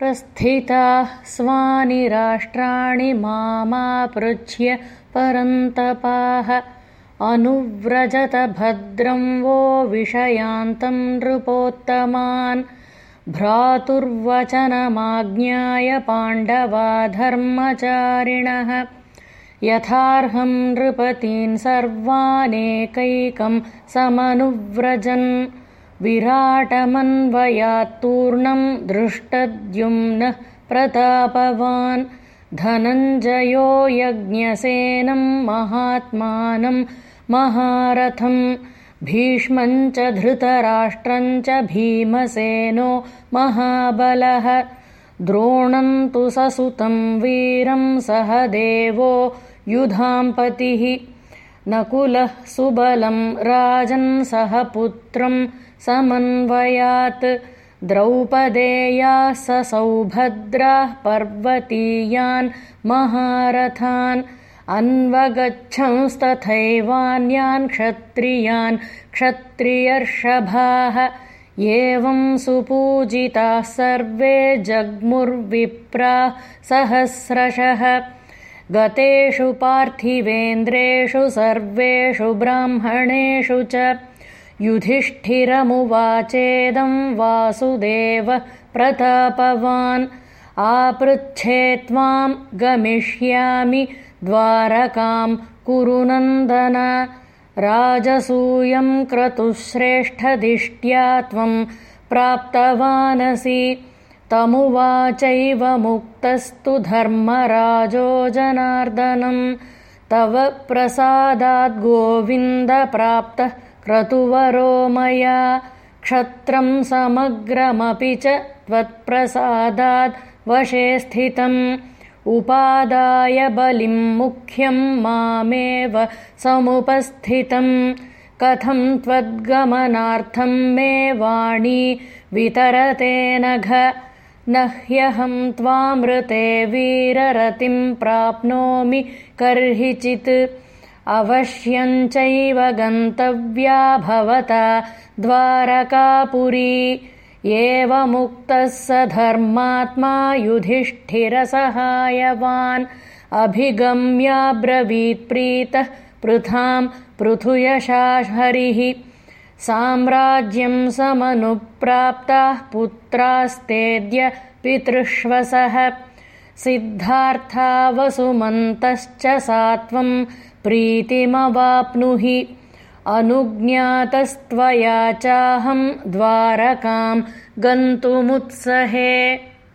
प्रस्थिताः स्वानि राष्ट्राणि मामापृच्छ्य परन्तपाः। अनुव्रजत भद्रं वो विषयान्तं नृपोत्तमान्। भ्रातुर्वचनमाज्ञाय पाण्डवा धर्मचारिणः यथार्हं नृपतीन् सर्वानेकैकं समनुव्रजन् विराटमन्वयात्तूर्णं दृष्टद्युम्नः प्रतापवान् धनञ्जयो यज्ञसेनं महात्मानं महारथं भीष्मञ्च धृतराष्ट्रञ्च भीमसेनो महाबलः द्रोणं तु ससुतं वीरं सह देवो युधाम्पतिः नकुलः सुबलं राजन्सह पुत्रं समन्वयात्। द्रौपदेयाः स सौभद्राः पर्वतीयान् महारथान्। अन्वगच्छंस्तथैवान्यान् क्षत्रियान्। क्षत्रियर्षभाः एवं सुपूजिताः सर्वे जग्मुर्विप्राः सहस्रशः। गतेषु पार्थिवेन्द्रेषु सर्वेषु ब्राह्मणेषु च युधिष्ठिरमुवाचेदं वासुदेव प्रतापवान् आपृच्छे त्वां गमिष्यामि द्वारकां कुरुनन्दन राजसूयं क्रतुश्रेष्ठदिष्ट्या त्वं प्राप्तवानसि तमुवाचैव मुक्तस्तु धर्मराजो जनार्दनं तव प्रसादाद्गोविन्दप्राप्तः क्रतुवरो मया। क्षत्रं समग्रमपि च त्वत्प्रसादाद् वशे स्थितम्। उपादाय बलिं मुख्यं मामेव समुपस्थितम्। कथं त्वद्गमनार्थं मे वाणी वितरते नघ न ह्यहं त्वामृते वीररतिं प्राप्नोमि कर्हिचित् अवश्यञ्चैव गन्तव्या भवता द्वारकापुरी। एवमुक्तः स धर्मात्मा युधिष्ठिरसहायवान्। अभिगम्याब्रवीत्प्रीतः पृथां पृथुयशाहरिः। साम्राज्यं समनुप्राप्ताः पुत्रास्तेद्य पितृष्वसः सिद्धार्था वसुमन्तश्च सा त्वं प्रीतिमवाप्नुहि। अनुज्ञातस्त्वया चाहं द्वारकां गन्तुमुत्सहे